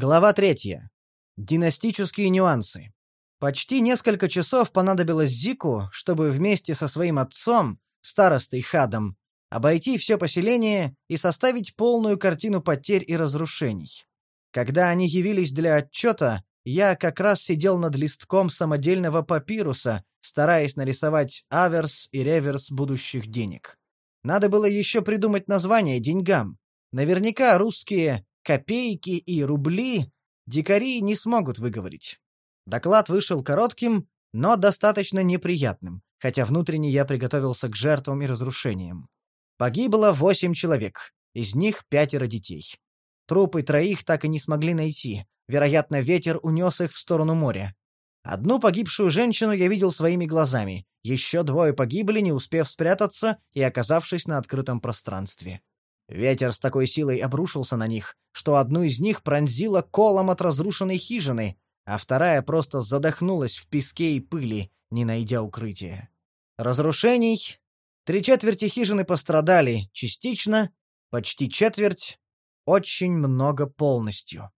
Глава третья. Династические нюансы. Почти несколько часов понадобилось Зику, чтобы вместе со своим отцом, старостой Хадом, обойти все поселение и составить полную картину потерь и разрушений. Когда они явились для отчета, я как раз сидел над листком самодельного папируса, стараясь нарисовать аверс и реверс будущих денег. Надо было еще придумать название деньгам. Наверняка русские копейки и рубли дикари не смогут выговорить. Доклад вышел коротким, но достаточно неприятным, хотя внутренне я приготовился к жертвам и разрушениям. Погибло восемь человек, из них пятеро детей. Трупы троих так и не смогли найти, вероятно, ветер унес их в сторону моря. Одну погибшую женщину я видел своими глазами, еще двое погибли, не успев спрятаться и оказавшись на открытом пространстве. Ветер с такой силой обрушился на них, что одну из них пронзило колом от разрушенной хижины, а вторая просто задохнулась в песке и пыли, не найдя укрытия. Разрушений. Три четверти хижины пострадали частично, почти четверть, очень много полностью.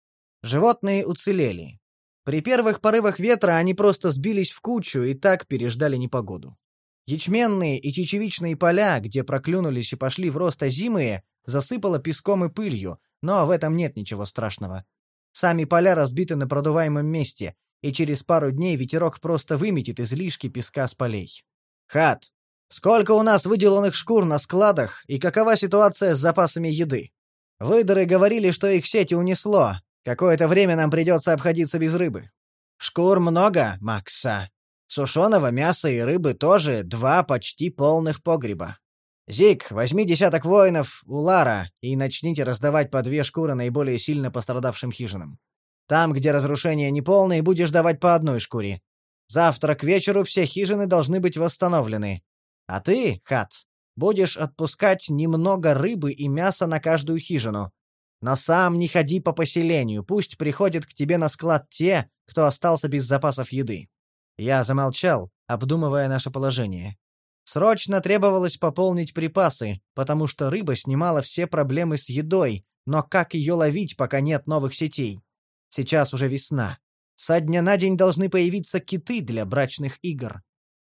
Животные уцелели. При первых порывах ветра они просто сбились в кучу и так переждали непогоду. Ячменные и чечевичные поля, где проклюнулись и пошли в рост озимые, засыпало песком и пылью, но в этом нет ничего страшного. Сами поля разбиты на продуваемом месте, и через пару дней ветерок просто выметит излишки песка с полей. Хат, сколько у нас выделанных шкур на складах и какова ситуация с запасами еды? Выдоры говорили, что их сети унесло. Какое-то время нам придется обходиться без рыбы. Шкур много, Макса. Сушеного мяса и рыбы тоже два почти полных погреба. «Зик, возьми десяток воинов у Лара и начните раздавать по две шкуры наиболее сильно пострадавшим хижинам. Там, где разрушения неполные, будешь давать по одной шкуре. Завтра к вечеру все хижины должны быть восстановлены. А ты, Хат, будешь отпускать немного рыбы и мяса на каждую хижину. Но сам не ходи по поселению, пусть приходят к тебе на склад те, кто остался без запасов еды». Я замолчал, обдумывая наше положение. Срочно требовалось пополнить припасы, потому что рыба снимала все проблемы с едой, но как ее ловить, пока нет новых сетей? Сейчас уже весна. Со дня на день должны появиться киты для брачных игр.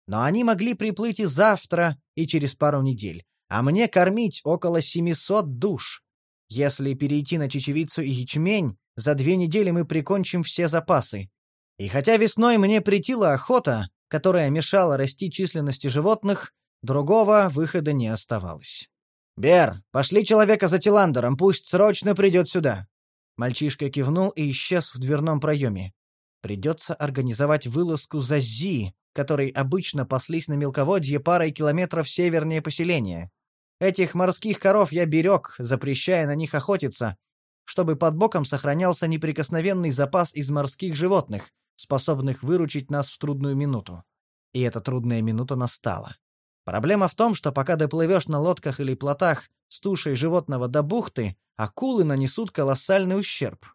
Но они могли приплыть и завтра, и через пару недель. А мне кормить около 700 душ. Если перейти на чечевицу и ячмень, за две недели мы прикончим все запасы. И хотя весной мне притила охота, которая мешала расти численности животных, другого выхода не оставалось. «Бер, пошли человека за Тиландером, пусть срочно придет сюда!» Мальчишка кивнул и исчез в дверном проеме. Придется организовать вылазку за Зи, которые обычно паслись на мелководье парой километров севернее поселения. Этих морских коров я берег, запрещая на них охотиться, чтобы под боком сохранялся неприкосновенный запас из морских животных, способных выручить нас в трудную минуту. И эта трудная минута настала. Проблема в том, что пока доплывешь на лодках или плотах с тушей животного до бухты, акулы нанесут колоссальный ущерб.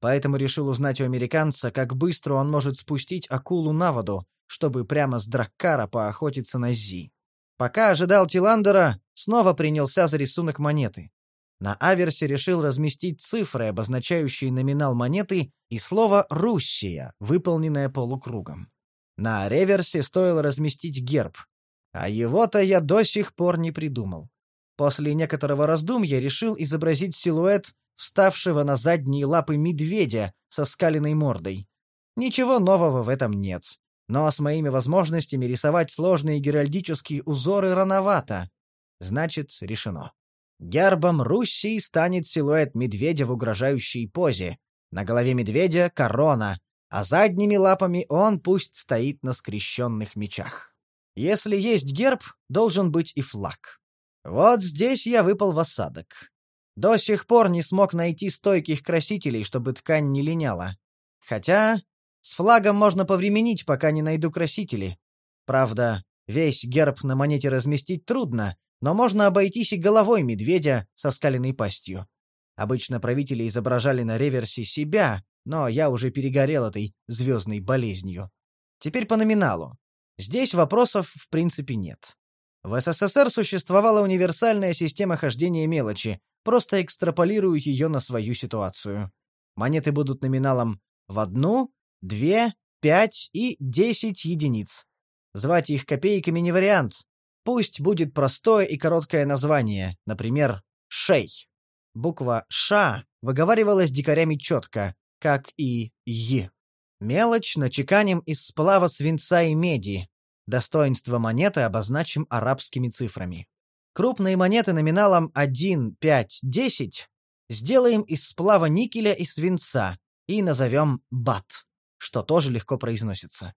Поэтому решил узнать у американца, как быстро он может спустить акулу на воду, чтобы прямо с Драккара поохотиться на Зи. Пока ожидал Тиландера, снова принялся за рисунок монеты. На аверсе решил разместить цифры, обозначающие номинал монеты, и слово «Руссия», выполненное полукругом. На реверсе стоило разместить герб. А его-то я до сих пор не придумал. После некоторого раздумья решил изобразить силуэт вставшего на задние лапы медведя со скаленной мордой. Ничего нового в этом нет. Но с моими возможностями рисовать сложные геральдические узоры рановато. Значит, решено. Гербом Руссии станет силуэт медведя в угрожающей позе. На голове медведя — корона, а задними лапами он пусть стоит на скрещенных мечах. Если есть герб, должен быть и флаг. Вот здесь я выпал в осадок. До сих пор не смог найти стойких красителей, чтобы ткань не линяла. Хотя с флагом можно повременить, пока не найду красители. Правда, весь герб на монете разместить трудно, но можно обойтись и головой медведя со скаленной пастью. Обычно правители изображали на реверсе себя, но я уже перегорел этой звездной болезнью. Теперь по номиналу. Здесь вопросов в принципе нет. В СССР существовала универсальная система хождения мелочи, просто экстраполирую ее на свою ситуацию. Монеты будут номиналом в одну, две, пять и десять единиц. Звать их копейками не вариант. Пусть будет простое и короткое название, например, «шей». Буква «ша» выговаривалась дикарями четко, как и «й». Мелочь начеканим из сплава свинца и меди. Достоинство монеты обозначим арабскими цифрами. Крупные монеты номиналом 1, 5, 10 сделаем из сплава никеля и свинца и назовем бат, что тоже легко произносится.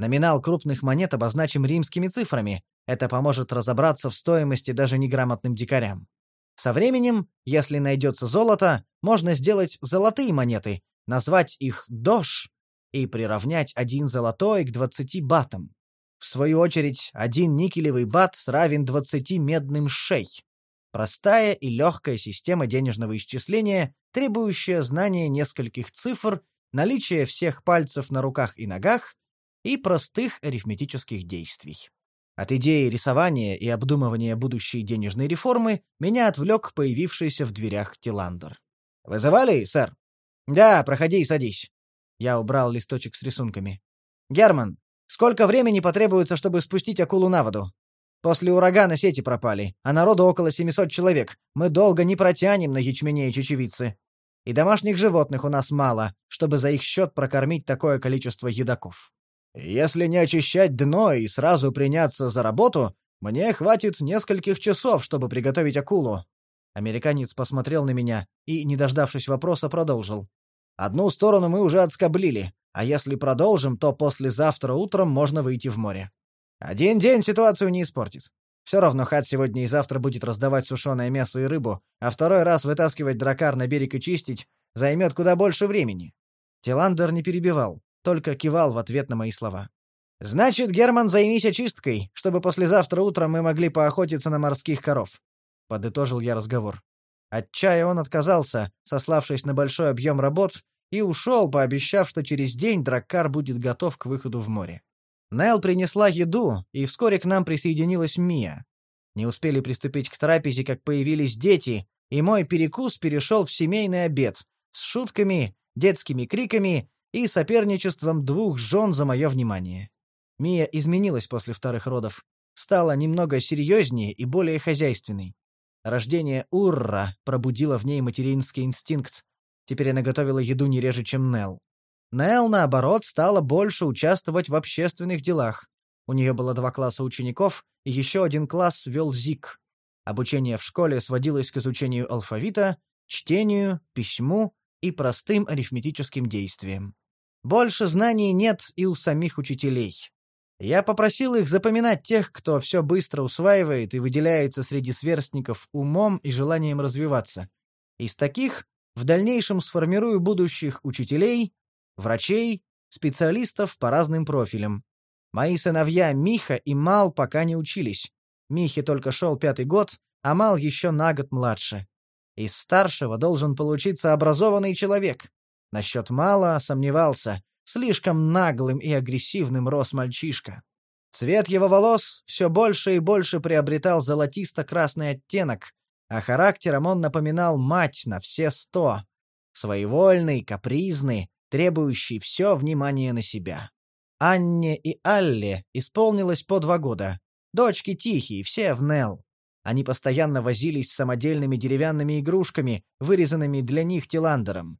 Номинал крупных монет обозначим римскими цифрами. Это поможет разобраться в стоимости даже неграмотным дикарям. Со временем, если найдется золото, можно сделать золотые монеты, назвать их «дош» и приравнять один золотой к 20 батам. В свою очередь, один никелевый бат равен 20 медным шей. Простая и легкая система денежного исчисления, требующая знания нескольких цифр, наличия всех пальцев на руках и ногах и простых арифметических действий. От идеи рисования и обдумывания будущей денежной реформы меня отвлек появившийся в дверях Тиландер. «Вызывали, сэр?» «Да, проходи и садись». Я убрал листочек с рисунками. «Герман, сколько времени потребуется, чтобы спустить акулу на воду? После урагана сети пропали, а народу около 700 человек. Мы долго не протянем на ячмене и чечевице. И домашних животных у нас мало, чтобы за их счет прокормить такое количество едоков. Если не очищать дно и сразу приняться за работу, мне хватит нескольких часов, чтобы приготовить акулу. Американец посмотрел на меня и, не дождавшись вопроса, продолжил. Одну сторону мы уже отскоблили, а если продолжим, то послезавтра утром можно выйти в море. Один день ситуацию не испортит. Все равно Хат сегодня и завтра будет раздавать сушеное мясо и рыбу, а второй раз вытаскивать дракар на берег и чистить займет куда больше времени. Тиландер не перебивал только кивал в ответ на мои слова. «Значит, Герман, займись очисткой, чтобы послезавтра утром мы могли поохотиться на морских коров», — подытожил я разговор. От чая он отказался, сославшись на большой объем работ, и ушел, пообещав, что через день драккар будет готов к выходу в море. Нел принесла еду, и вскоре к нам присоединилась Мия. Не успели приступить к трапезе, как появились дети, и мой перекус перешел в семейный обед с шутками, детскими криками и соперничеством двух жен за мое внимание. Мия изменилась после вторых родов, стала немного серьезнее и более хозяйственной. Рождение Урра пробудило в ней материнский инстинкт. Теперь она готовила еду не реже, чем Нел. Нел, наоборот, стала больше участвовать в общественных делах. У нее было два класса учеников, и еще один класс вел ЗИК. Обучение в школе сводилось к изучению алфавита, чтению, письму и простым арифметическим действиям. Больше знаний нет и у самих учителей. Я попросил их запоминать тех, кто все быстро усваивает и выделяется среди сверстников умом и желанием развиваться. Из таких в дальнейшем сформирую будущих учителей, врачей, специалистов по разным профилям. Мои сыновья Миха и Мал пока не учились. Михе только шел пятый год, а Мал еще на год младше. Из старшего должен получиться образованный человек. Насчет мало сомневался. Слишком наглым и агрессивным рос мальчишка. Цвет его волос все больше и больше приобретал золотисто-красный оттенок, а характером он напоминал мать на все сто. Своевольный, капризный, требующий все внимание на себя. Анне и Алле исполнилось по два года. Дочки тихие, все в Нел. Они постоянно возились с самодельными деревянными игрушками, вырезанными для них Тиландером.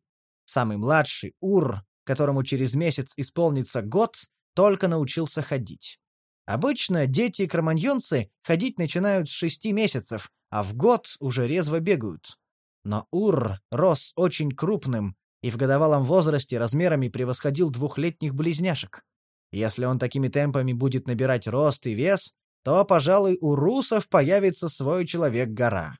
Самый младший, Ур, которому через месяц исполнится год, только научился ходить. Обычно дети-кроманьонцы ходить начинают с шести месяцев, а в год уже резво бегают. Но Ур рос очень крупным и в годовалом возрасте размерами превосходил двухлетних близняшек. Если он такими темпами будет набирать рост и вес, то, пожалуй, у русов появится свой человек-гора.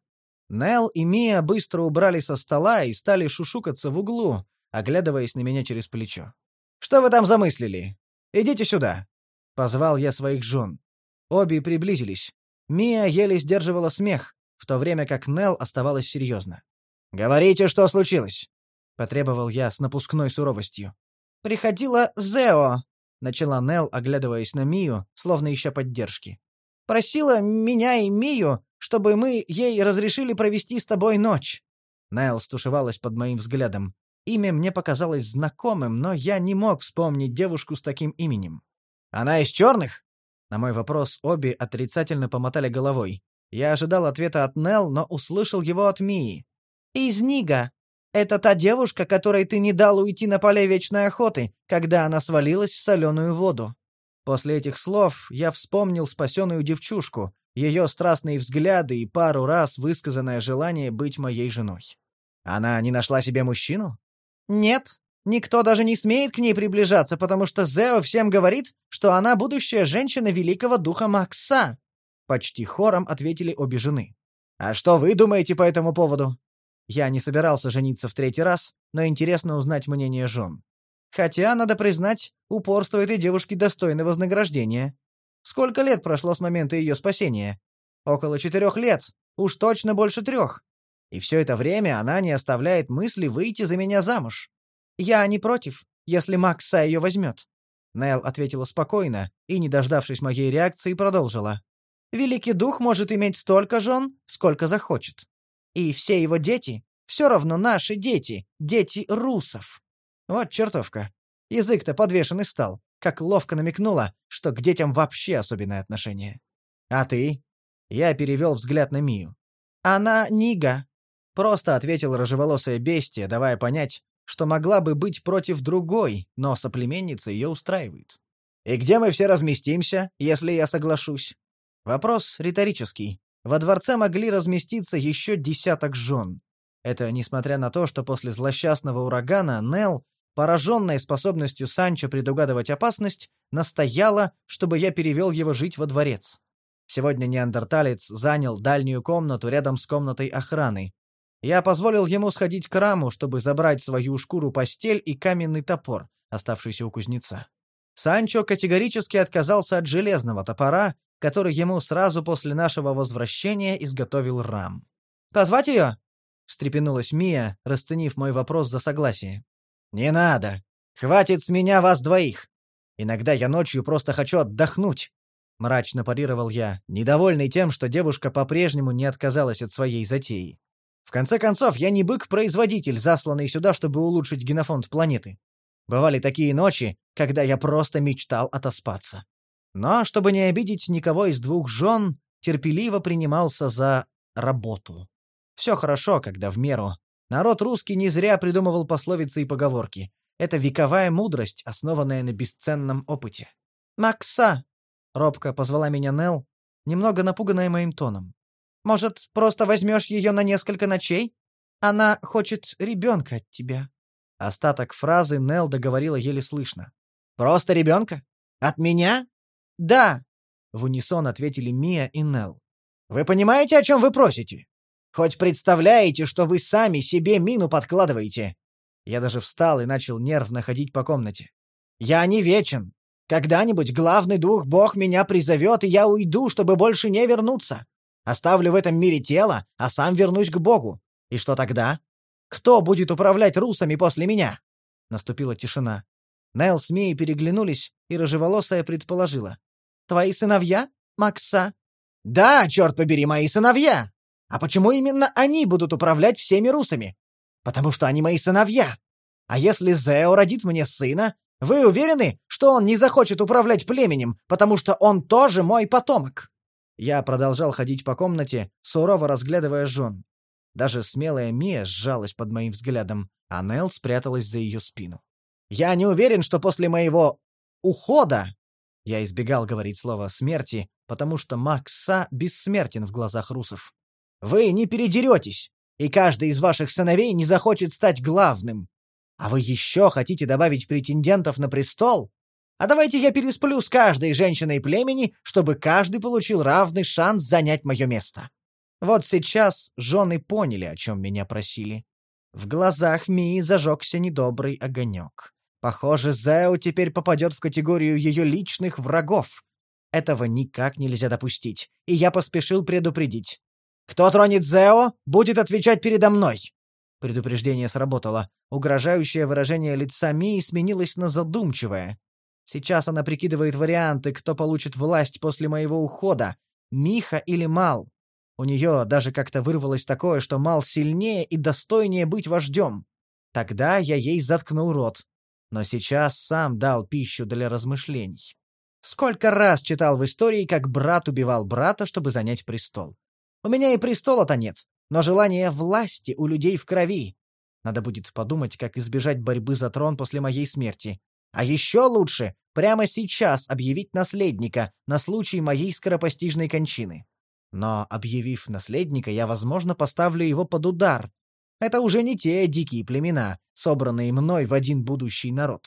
Нел и Мия быстро убрали со стола и стали шушукаться в углу, оглядываясь на меня через плечо. «Что вы там замыслили? Идите сюда!» — позвал я своих жен. Обе приблизились. Мия еле сдерживала смех, в то время как Нел оставалась серьезно. «Говорите, что случилось!» — потребовал я с напускной суровостью. «Приходила Зео», — начала Нел, оглядываясь на Мию, словно ища поддержки. «Просила меня и Мию чтобы мы ей разрешили провести с тобой ночь». Найл стушевалась под моим взглядом. Имя мне показалось знакомым, но я не мог вспомнить девушку с таким именем. «Она из черных?» На мой вопрос обе отрицательно помотали головой. Я ожидал ответа от Нел, но услышал его от Мии. «Из Нига. Это та девушка, которой ты не дал уйти на поле вечной охоты, когда она свалилась в соленую воду». После этих слов я вспомнил спасенную девчушку, ее страстные взгляды и пару раз высказанное желание быть моей женой. Она не нашла себе мужчину? Нет, никто даже не смеет к ней приближаться, потому что Зео всем говорит, что она будущая женщина великого духа Макса. Почти хором ответили обе жены. А что вы думаете по этому поводу? Я не собирался жениться в третий раз, но интересно узнать мнение жен. Хотя, надо признать, упорство этой девушки достойно вознаграждения. Сколько лет прошло с момента ее спасения? Около четырех лет, уж точно больше трех. И все это время она не оставляет мысли выйти за меня замуж. Я не против, если Макса ее возьмет. Нел ответила спокойно и, не дождавшись моей реакции, продолжила. Великий дух может иметь столько жен, сколько захочет. И все его дети все равно наши дети, дети русов. Вот чертовка. Язык-то подвешенный стал, как ловко намекнула, что к детям вообще особенное отношение. А ты? Я перевел взгляд на Мию. Она Нига. Просто ответил рыжеволосая бестия, давая понять, что могла бы быть против другой, но соплеменница ее устраивает. «И где мы все разместимся, если я соглашусь?» Вопрос риторический. Во дворце могли разместиться еще десяток жен. Это несмотря на то, что после злосчастного урагана Нел пораженная способностью Санчо предугадывать опасность, настояла, чтобы я перевел его жить во дворец. Сегодня неандерталец занял дальнюю комнату рядом с комнатой охраны. Я позволил ему сходить к раму, чтобы забрать свою шкуру-постель и каменный топор, оставшийся у кузнеца. Санчо категорически отказался от железного топора, который ему сразу после нашего возвращения изготовил рам. «Позвать ее?» — встрепенулась Мия, расценив мой вопрос за согласие. «Не надо! Хватит с меня вас двоих! Иногда я ночью просто хочу отдохнуть!» Мрачно парировал я, недовольный тем, что девушка по-прежнему не отказалась от своей затеи. В конце концов, я не бык-производитель, засланный сюда, чтобы улучшить генофонд планеты. Бывали такие ночи, когда я просто мечтал отоспаться. Но, чтобы не обидеть никого из двух жен, терпеливо принимался за работу. Все хорошо, когда в меру, Народ русский не зря придумывал пословицы и поговорки. Это вековая мудрость, основанная на бесценном опыте. «Макса!» — робко позвала меня Нел, немного напуганная моим тоном. «Может, просто возьмешь ее на несколько ночей? Она хочет ребенка от тебя». Остаток фразы Нел договорила еле слышно. «Просто ребенка? От меня?» «Да!» — в унисон ответили Мия и Нел. «Вы понимаете, о чем вы просите?» Хоть представляете, что вы сами себе мину подкладываете?» Я даже встал и начал нервно ходить по комнате. «Я не вечен. Когда-нибудь главный дух Бог меня призовет, и я уйду, чтобы больше не вернуться. Оставлю в этом мире тело, а сам вернусь к Богу. И что тогда? Кто будет управлять русами после меня?» Наступила тишина. Найл с Мией переглянулись, и рыжеволосая предположила. «Твои сыновья, Макса?» «Да, черт побери, мои сыновья!» А почему именно они будут управлять всеми русами? Потому что они мои сыновья. А если Зео родит мне сына, вы уверены, что он не захочет управлять племенем, потому что он тоже мой потомок?» Я продолжал ходить по комнате, сурово разглядывая жен. Даже смелая Мия сжалась под моим взглядом, а Нел спряталась за ее спину. «Я не уверен, что после моего... ухода...» Я избегал говорить слово «смерти», потому что Макса бессмертен в глазах русов. Вы не передеретесь, и каждый из ваших сыновей не захочет стать главным. А вы еще хотите добавить претендентов на престол? А давайте я пересплю с каждой женщиной племени, чтобы каждый получил равный шанс занять мое место. Вот сейчас жены поняли, о чем меня просили. В глазах Мии зажегся недобрый огонек. Похоже, Зео теперь попадет в категорию ее личных врагов. Этого никак нельзя допустить, и я поспешил предупредить. «Кто тронет Зео, будет отвечать передо мной!» Предупреждение сработало. Угрожающее выражение лица Мии сменилось на задумчивое. Сейчас она прикидывает варианты, кто получит власть после моего ухода, Миха или Мал. У нее даже как-то вырвалось такое, что Мал сильнее и достойнее быть вождем. Тогда я ей заткнул рот. Но сейчас сам дал пищу для размышлений. Сколько раз читал в истории, как брат убивал брата, чтобы занять престол. У меня и престола-то нет, но желание власти у людей в крови. Надо будет подумать, как избежать борьбы за трон после моей смерти. А еще лучше прямо сейчас объявить наследника на случай моей скоропостижной кончины. Но, объявив наследника, я, возможно, поставлю его под удар. Это уже не те дикие племена, собранные мной в один будущий народ.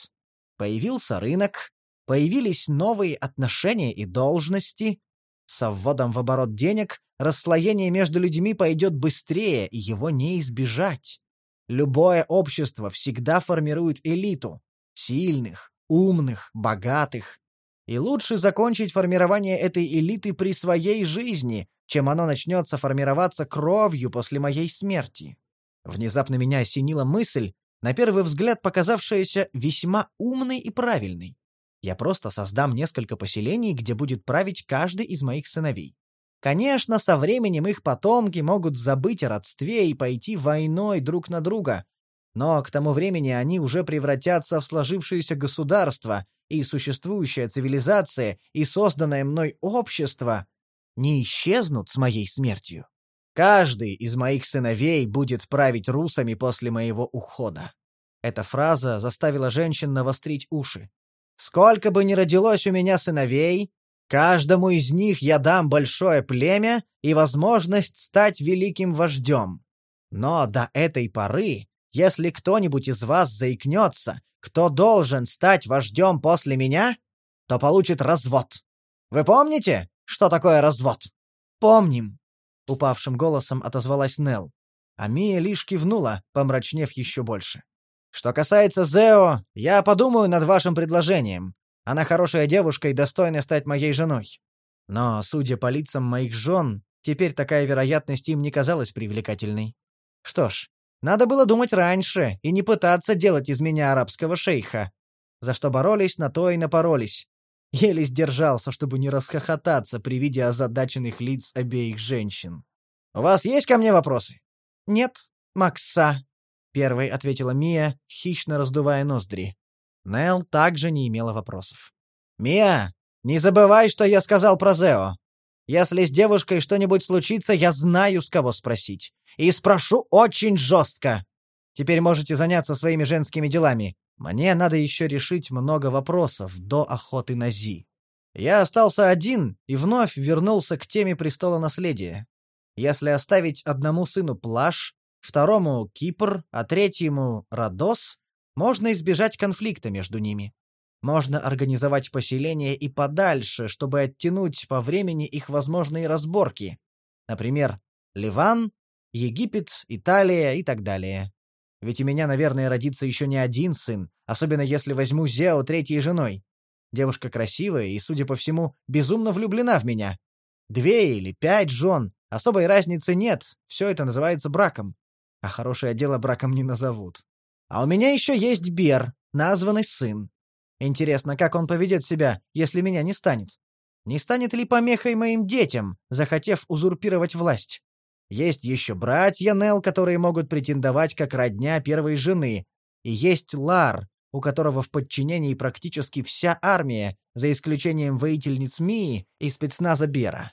Появился рынок, появились новые отношения и должности. Со вводом в оборот денег расслоение между людьми пойдет быстрее, и его не избежать. Любое общество всегда формирует элиту — сильных, умных, богатых. И лучше закончить формирование этой элиты при своей жизни, чем оно начнется формироваться кровью после моей смерти. Внезапно меня осенила мысль, на первый взгляд показавшаяся весьма умной и правильной. Я просто создам несколько поселений, где будет править каждый из моих сыновей. Конечно, со временем их потомки могут забыть о родстве и пойти войной друг на друга, но к тому времени они уже превратятся в сложившееся государство, и существующая цивилизация, и созданное мной общество не исчезнут с моей смертью. Каждый из моих сыновей будет править русами после моего ухода. Эта фраза заставила женщин навострить уши. Сколько бы ни родилось у меня сыновей, Каждому из них я дам большое племя и возможность стать великим вождем. Но до этой поры, если кто-нибудь из вас заикнется, кто должен стать вождем после меня, то получит развод. Вы помните, что такое развод? Помним, упавшим голосом отозвалась Нел. А Мия лишь кивнула, помрачнев еще больше. Что касается Зео, я подумаю над вашим предложением. Она хорошая девушка и достойна стать моей женой. Но, судя по лицам моих жен, теперь такая вероятность им не казалась привлекательной. Что ж, надо было думать раньше и не пытаться делать из меня арабского шейха. За что боролись, на то и напоролись. Еле сдержался, чтобы не расхохотаться при виде озадаченных лиц обеих женщин. «У вас есть ко мне вопросы?» «Нет, Макса», — первой ответила Мия, хищно раздувая ноздри. Нел также не имела вопросов. «Мия, не забывай, что я сказал про Зео. Если с девушкой что-нибудь случится, я знаю, с кого спросить. И спрошу очень жестко. Теперь можете заняться своими женскими делами. Мне надо еще решить много вопросов до охоты на Зи. Я остался один и вновь вернулся к теме престола наследия. Если оставить одному сыну Плаш, второму Кипр, а третьему Родос, можно избежать конфликта между ними. Можно организовать поселение и подальше, чтобы оттянуть по времени их возможные разборки. Например, Ливан, Египет, Италия и так далее. Ведь у меня, наверное, родится еще не один сын, особенно если возьму Зео третьей женой. Девушка красивая и, судя по всему, безумно влюблена в меня. Две или пять жен, особой разницы нет, все это называется браком. А хорошее дело браком не назовут. А у меня еще есть Бер, названный сын. Интересно, как он поведет себя, если меня не станет? Не станет ли помехой моим детям, захотев узурпировать власть? Есть еще братья Нел, которые могут претендовать как родня первой жены. И есть Лар, у которого в подчинении практически вся армия, за исключением воительниц Мии и спецназа Бера.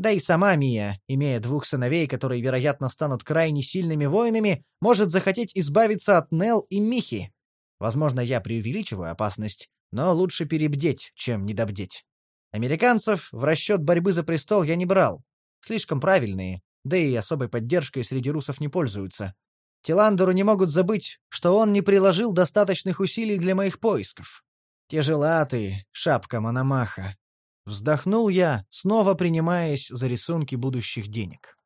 Да и сама Мия, имея двух сыновей, которые, вероятно, станут крайне сильными воинами, может захотеть избавиться от Нел и Михи. Возможно, я преувеличиваю опасность, но лучше перебдеть, чем недобдеть. Американцев в расчет борьбы за престол я не брал. Слишком правильные, да и особой поддержкой среди русов не пользуются. Тиландеру не могут забыть, что он не приложил достаточных усилий для моих поисков. Тяжелатый, шапка Мономаха. Вздохнул я, снова принимаясь за рисунки будущих денег.